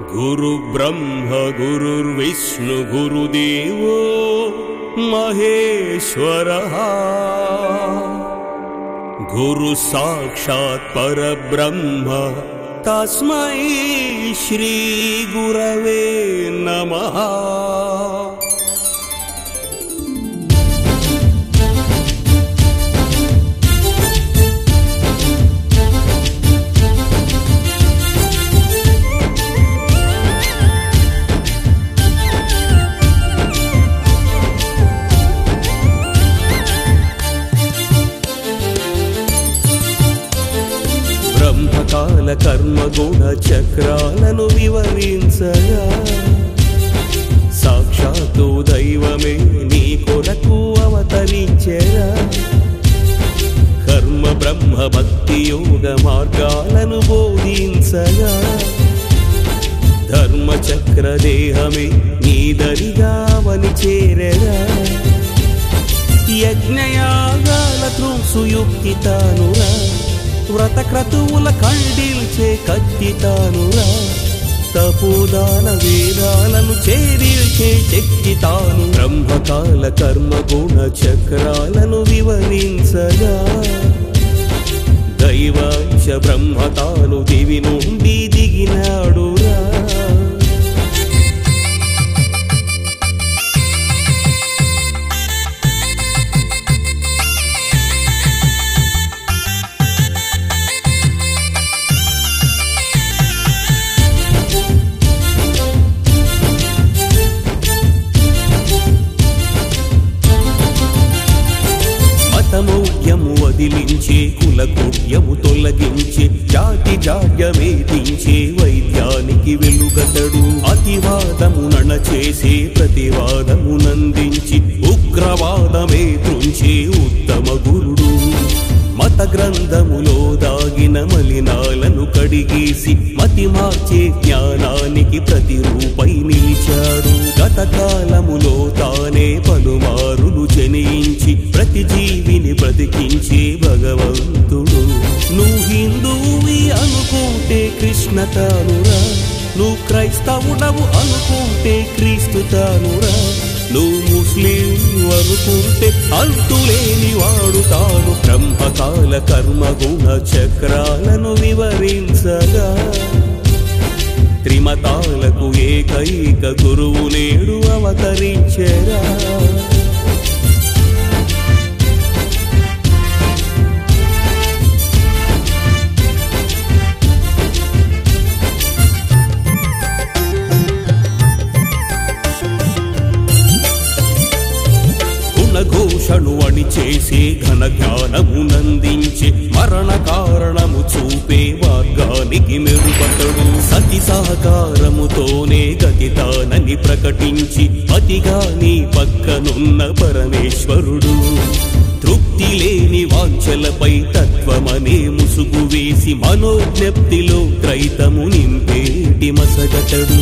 गुरुब्रह्म गुरुर्विष्णु गुरुदेवो महेश्वरः गुरुसाक्षात् परब्रह्म तस्मै श्रीगुरवे नमः। శ్రీ గుణ చక్రాలను వివరించగా సాక్షాత్తు దైవమే నీ కొరకు అవతరించెరా. కర్మ బ్రహ్మ భక్తి యోగ మార్గాలను బోధించగా ధర్మ చక్ర దేహమే నీ దరిగావని చేరగా యజ్ఞయాగాల త్రుంసుయుక్తి తానురా. వ్రత క్రతువుల ఖండిల్చే కత్తితానురా. తపోదాన వేదాలను చేరిల్చే శక్తి తాను బ్రహ్మకాల కర్మ గుణ చక్రాలను వివరించగా. దైవాంశ బ్రహ్మ తాను దివి నుండి దిగినాడు మతమౌఢ్యము వదిలించే కులకూట్యము తొలగించే జాతి జాడ్యమేదించే వైద్యానికి వెలుగతడు. అతివాదము నణచేసే ప్రతివాదము నందించి ఉగ్రవాదమే త్రుంచే ఉత్తమ గురుడు. మత గ్రంథములో దాగిన మలినాలను కడిగేసి మతి మార్చే జ్ఞానానికి ప్రతిరూపై నిలిచాడు. గతకాలములో అనుకుంటే కృష్ణ తానురా. నువ్వు క్రైస్తవుడవు అనుకుంటే క్రీస్తు తానురా. నువ్వు ముస్లిం అనుకుంటే అంతులేని వాడు తాను. బ్రహ్మకాల కర్మ గుణ చక్రాలను వివరించగా. త్రిమతాలకు ఏకైక గురువు నేడు అవతరించరా? గుణఘోషణు చేసే ఘన జ్ఞానమునందించే మరణ కారణము చూపే మార్గానికి మెరుపతడు సతి సహకారముతోనే గతితానని ప్రకటించి అతిగా నీ పక్కనున్న పరమేశ్వరుడు. తృప్తి లేని వాంఛలపై తత్వమనే ముసుగు వేసి మనోజ్ఞప్తిలో క్రైతము నింపేటి మసగతడు.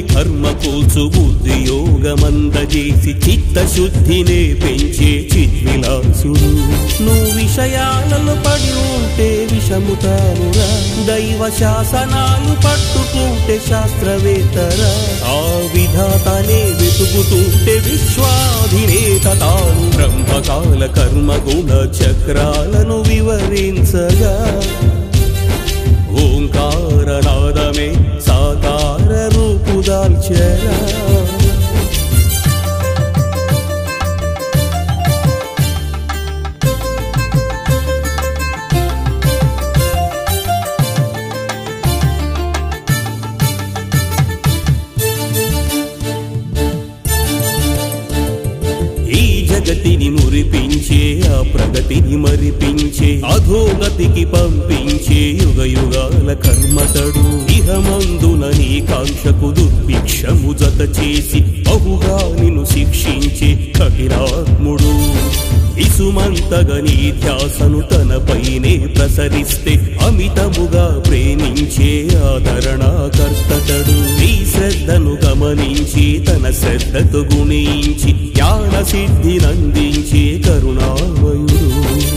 హద్దులేని కర్మ కోసు ఉద్యోగమందజేసి చిత్తశుద్ధినే పెంచే చిద్విలాసుడు. నువ్వు విషయాలలో పడి ఉంటే విషము తానురా దైవ శాసనాలు పట్టుకుంటే శాస్త్రవేత్తరా. ఆ విధాతనే వెతుకుతుంటే విశ్వాధినేత తాను. బ్రహ్మకాల కర్మ గుణ చక్రాలను వివరించగా జగతిని మురిపించే ఆ ప్రగతిని మరిపించే అధోగతికి పంపించే యుగ యుగాల కర్మతడు. ఇహమందున నీ కాంక్షకు దుర్భిక్షము జత చేసి బహుగా నిన్ను శిక్షించే కఠినాత్ముడు. ఇసుమంతగా నీ ధ్యాసను తనపైనే ప్రసరిస్తే అమితముగా ప్రే శ్రద్ధను గమనించి తన శ్రద్ధతో గుణించి జ్ఞాన సిద్ధినందించే కరుణామయుడు.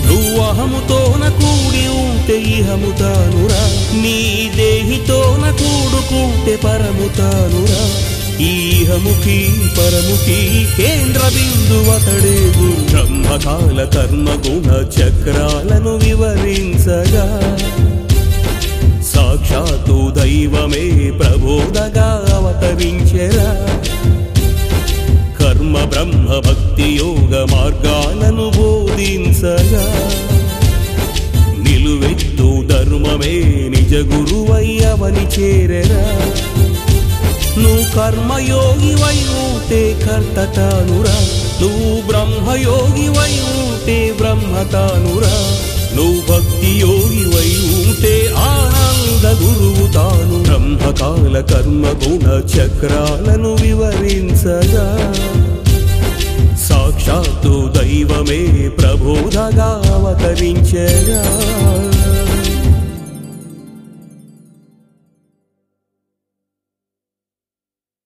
నువ్వహముతోన కూడి ఉంటే ఇహము తానురా నీ దేహితోన కూడుకుంటే ఉంటే పరము తానురా ఈహముఖి పరముఖి కేంద్ర బిందువతడే బ్రహ్మకాల కర్మ గుణ చక్రాలను వివరించగా. సాక్షాత్తు దైవమే ప్రబోధగా అవతరించెరా. కర్మ బ్రహ్మ భక్తి యోగ మార్గాలను బోధించగా. నిలువెత్తు ధర్మమే నిజ గురువయ్యవని చేరెరా. నువ్వు కర్మయోగివై ఉంటే కర్త తానురా. నువ్వు బ్రహ్మయోగివై ఉంటే బ్రహ్మతానురా బ్రహ్మకాల గుణ చక్రాలను వివరించగా. సాక్షాత్తు దైవమే ప్రబోధగా అవతరించగా.